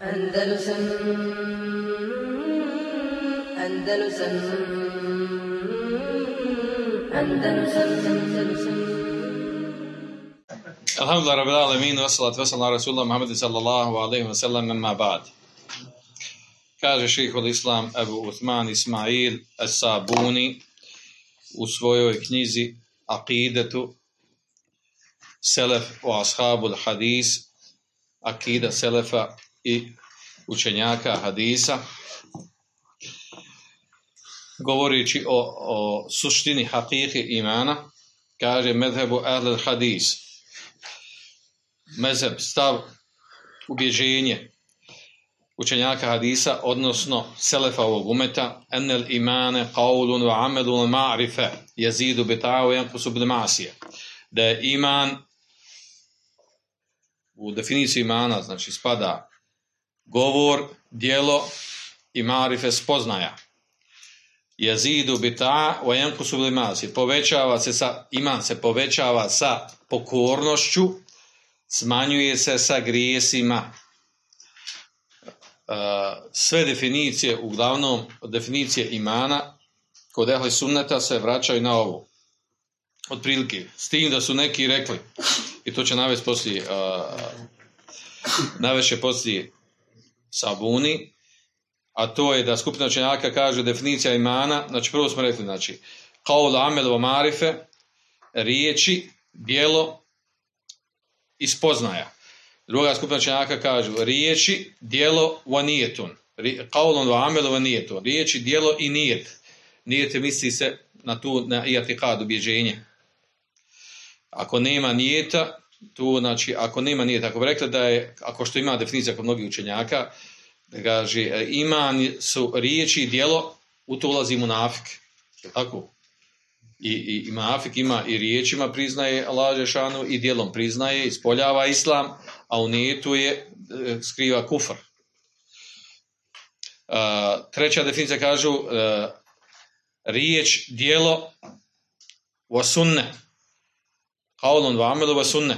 أندلسن أندلسن أندلسن أندلسن الحمد لله رب العالمين والصلاة والسلام على رسول الله محمد صلى الله عليه وسلم مما بعد. Kaže شيخ الإسلام أبو عثمان إسماعيل السابوني As-Sabuni u svojoj knjizi Akidetu Selef o Ashabul Hadis Akida Selefa i učenjaka hadisa govoreći o, o suštini hakiki imana kaže medhebu ahlul hadis mezheb, stav, ubježenje učenjaka hadisa, odnosno selefa ovog umeta, enel imane qaulun wa amelun ma'rife jezidu bita'u yankusu bil masije. Da je iman u definiciji imana, znači spada govor, dijelo i marife spoznaja. Jezidu bita wa yankusu bil masije. Povećava se sa, iman se povećava sa pokornošću, smanjuje se sa grijesima. Sve definicije, uglavnom definicije imana, kod ehli sunneta se vraćaju na ovo. Otprilike, s tim da su neki rekli, i to će navesti poslije, navešće poslije Sabuni, a to je da skupina učenjaka kaže definicija imana, znači prvo smo rekli, znači, kao amel marife, riječi, dijelo i spoznaja. Druga skupina učenjaka kažu riječi, dijelo, vanijetun. Kaulon wa amelu vanijetun. Riječi, dijelo i nijet. Nijet misli se na tu, na iatikad, ubježenje. Ako nema nijeta, tu, znači, ako nema nijeta, ako bi rekli da je, ako što ima definicija kod mnogih učenjaka, kaže, iman su riječi i dijelo, u to ulazi munafik. Tako? i, i, i Mafik ima i riječima priznaje Allah Žešanu i dijelom priznaje, ispoljava islam, a u nijetu je e, skriva kufr. Uh, treća definicija kažu uh, riječ, dijelo sunne. Kaulon vamelu vasunne.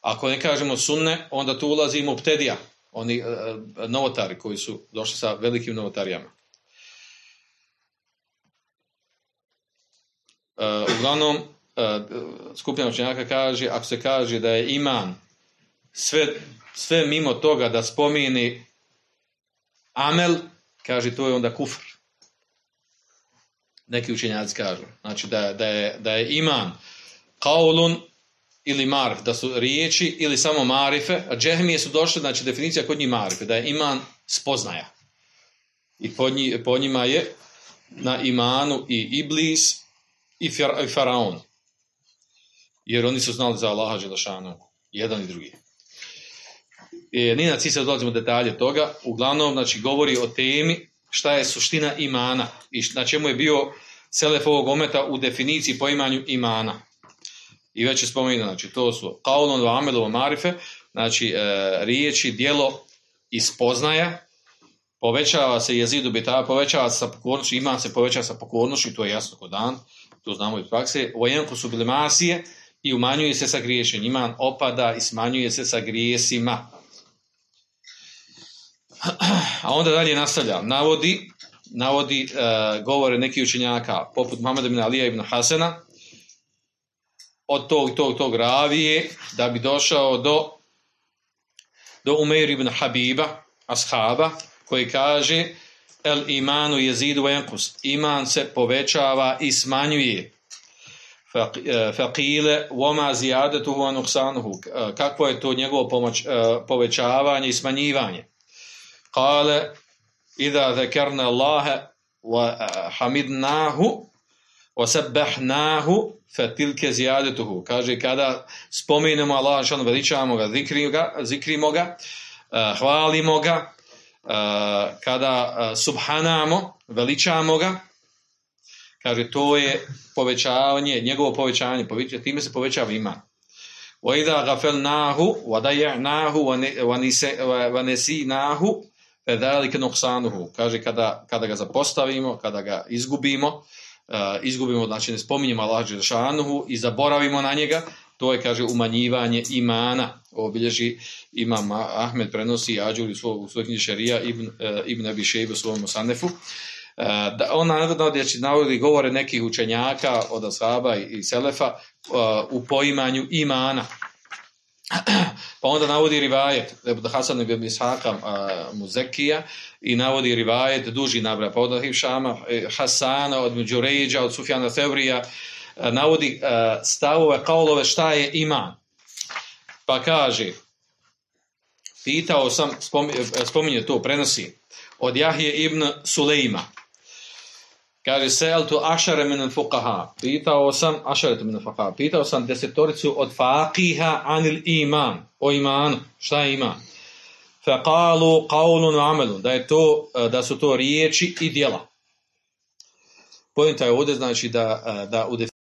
Ako ne kažemo sunne, onda tu ulazimo u ptedija, oni uh, novotari koji su došli sa velikim novotarijama. Uh, uglavnom, skupina učenjaka kaže, ako se kaže da je iman sve, sve mimo toga da spomini amel, kaže to je onda kufr. Neki učenjaci kažu. Znači da, da, je, da je iman kaulun ili marif, da su riječi ili samo marife, a džehmije su došle, znači definicija kod njih marife, da je iman spoznaja. I po, njima je na imanu i iblis i faraon. Jer oni su znali za Allaha Želešanu, jedan i drugi. E, na se odlazimo detalje toga, uglavnom znači, govori o temi šta je suština imana i na čemu je bio selef ovog ometa u definiciji poimanju imana. I već je spomenuo, znači to su kaulon wa amelovo marife, znači e, riječi, dijelo i spoznaja, povećava se jezidu bita, povećava se sa pokornošću, iman se povećava sa pokornošću, to je jasno kod dan, to znamo iz prakse, vojenku su i umanjuje se sa griješenjem. Iman opada i smanjuje se sa grijesima. A onda dalje nastavlja. Navodi, navodi uh, govore neki učenjaka, poput Muhammeda ibn Alija ibn Hasena, od tog, tog, tog ravije, da bi došao do, do Umeir ibn Habiba, ashaba, koji kaže, el imanu jezidu enkus. Iman se povećava i smanjuje. Faqile wama ziyadatuhu wa nuqsanuhu. Kakvo je to njegovo pomoć, e, povećavanje i smanjivanje? Kale idha dhakarna Allaha wa e, hamidnahu wa sabbahnahu fatilke ziyadatuhu. Kaže kada spomenemo Allaha, što veličamo ga, zikrimo ga, zikrimo ga, e, hvalimo ga, kada subhanamo, veličamo ga, kaže to je povećavanje, njegovo povećanje, time se povećava iman. وَإِذَا غَفَلْنَاهُ وَدَيَعْنَاهُ وَنَسِينَاهُ فَذَلِكَ نُقْسَانُهُ Kaže kada, kada ga zapostavimo, kada ga izgubimo, uh, izgubimo, znači ne spominjemo Allah i zaboravimo na njega, to je, kaže, umanjivanje imana. Ovo bilježi imam Ahmed prenosi Ađuri u svoj, u svoj knjiži Šarija Ibn, e, Ibn u svom Sanefu. E, da on navodi, navodi govore nekih učenjaka od Ashaba i, i Selefa e, u poimanju imana. Pa onda navodi rivajet Hasan ibn Ishaka Muzekija i navodi rivajet duži nabra pa od Hivšama, Hasana, od Međuređa, od Sufjana Tevrija, navodi stavove, kaulove šta je iman. Pa kaže, pitao sam, spominje to, prenosi, od Jahije ibn Sulejma, Kaže, tu ašare min fuqaha. Pitao sam, ašare min fuqaha. Pitao sam desetoricu od faqiha anil iman. O imanu. Šta je iman? Faqalu qawlun amelun. Da, je to, da su to riječi i djela. Pojenta je ovdje znači da, da u